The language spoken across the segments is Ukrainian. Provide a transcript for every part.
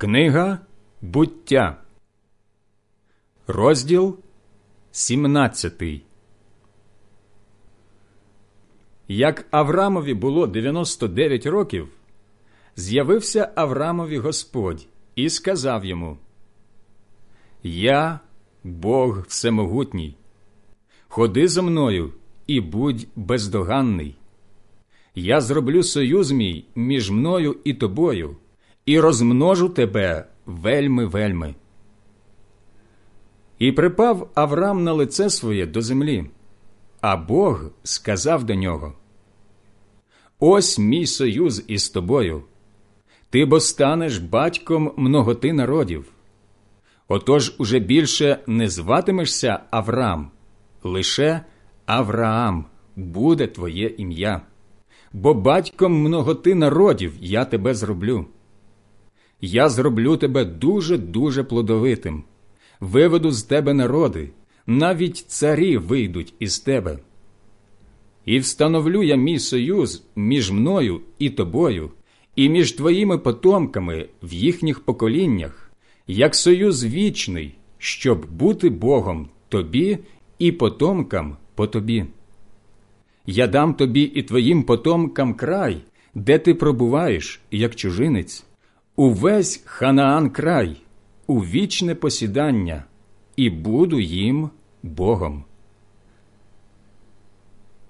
Книга буття, розділ 17 Як Аврамові було 99 років, з'явився Аврамові Господь і сказав йому: Я Бог Всемогутній, ходи за мною і будь бездоганний. Я зроблю союз мій між мною і тобою і розмножу тебе вельми вельми. І припав Авраам на лице своє до землі, а Бог сказав до нього: Ось мій союз із тобою, ти бо станеш батьком многоти народів. Отож уже більше не зватимешся Авраам, лише Авраам буде твоє ім'я, бо батьком многоти народів я тебе зроблю я зроблю тебе дуже дуже плодовитим, виведу з тебе народи, навіть царі вийдуть із тебе. І встановлю я мій союз між мною і тобою, і між твоїми потомками в їхніх поколіннях, як союз вічний, щоб бути Богом тобі і потомкам по тобі. Я дам тобі і твоїм потомкам край, де ти пробуваєш, як чужинець увесь Ханаан край, у вічне посідання, і буду їм Богом.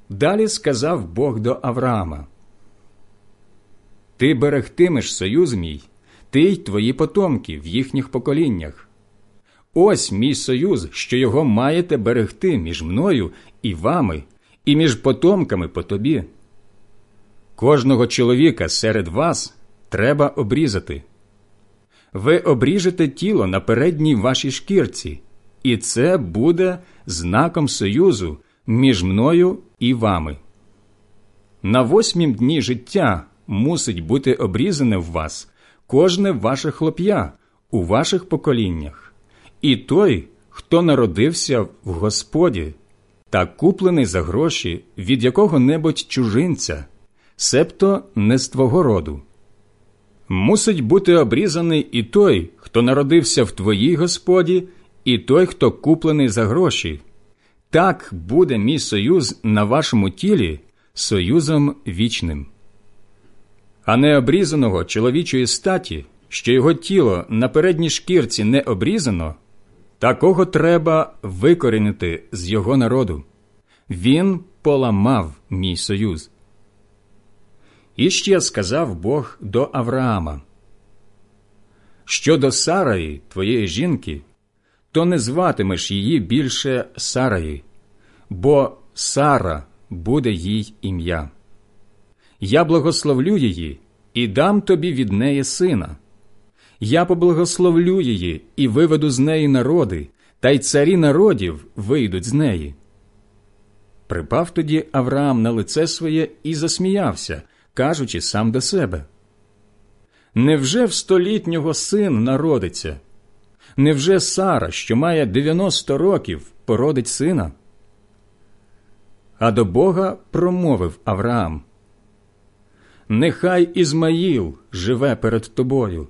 Далі сказав Бог до Авраама: Ти берегтимеш союз мій, ти й твої потомки в їхніх поколіннях. Ось мій союз, що його маєте берегти між мною і вами, і між потомками по тобі. Кожного чоловіка серед вас треба обрізати. Ви обріжете тіло на передній вашій шкірці, і це буде знаком союзу між мною і вами. На восьмім дні життя мусить бути обрізане в вас кожне ваше хлоп'я у ваших поколіннях, і той, хто народився в Господі та куплений за гроші від якого небудь чужинця, себто не з твого роду. Мусить бути обрізаний і той, хто народився в твоїй Господі, і той, хто куплений за гроші. Так буде мій союз на вашому тілі союзом вічним. А необрізаного чоловічої статі, що його тіло на передній шкірці не обрізано, такого треба викорінити з його народу. Він поламав мій союз. І ще сказав Бог до Авраама: Щодо Сараї, твоєї жінки, то не зватимеш її більше Сараї, бо Сара буде їй ім'я. Я благословлю її і дам тобі від неї сина. Я поблагословлю її і виведу з неї народи, та й царі народів вийдуть з неї. Припав тоді Авраам на лице своє і засміявся кажучи сам до себе. Невже в столітнього син народиться? Невже Сара, що має 90 років, породить сина? А до Бога промовив Авраам. Нехай Ізмаїл живе перед тобою.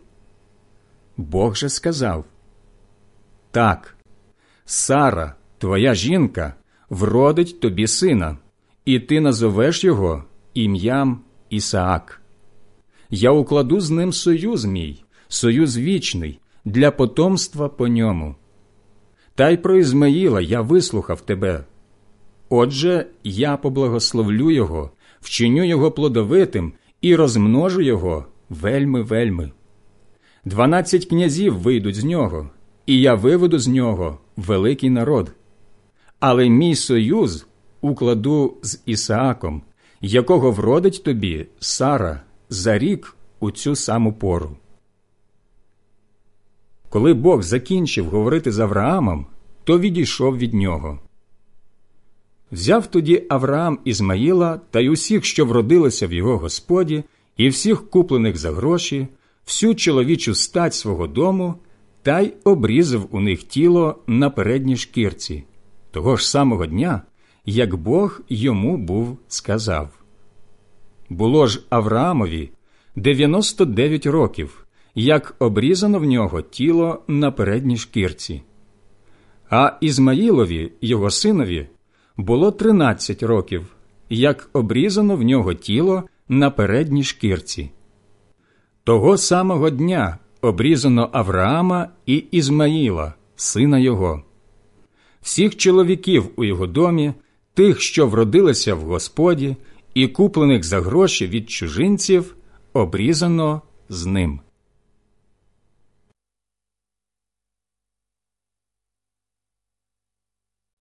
Бог же сказав Так, Сара, твоя жінка, вродить тобі сина, і ти назовеш його ім'ям Ісаак. Я укладу з ним союз мій, союз вічний, для потомства по ньому. Та й про Ізмаїла я вислухав тебе. Отже, я поблагословлю його, вчиню його плодовитим і розмножу його вельми вельми. Дванадцять князів вийдуть з нього, і я виведу з нього великий народ. Але мій союз укладу з Ісааком, якого вродить тобі Сара за рік у цю саму пору. Коли Бог закінчив говорити з Авраамом, то відійшов від нього. Взяв тоді Авраам Ізмаїла та й усіх, що вродилися в його господі, і всіх куплених за гроші, всю чоловічу стать свого дому, та й обрізав у них тіло на передній шкірці, того ж самого дня, як Бог йому був сказав. Було ж Авраамові 99 років, як обрізано в нього тіло на передній шкірці. А Ізмаїлові, його синові, було тринадцять років, як обрізано в нього тіло на передній шкірці. Того самого дня обрізано Авраама і Ізмаїла, сина його, всіх чоловіків у його домі, тих, що вродилися в Господі, і куплених за гроші від чужинців, обрізано з ним.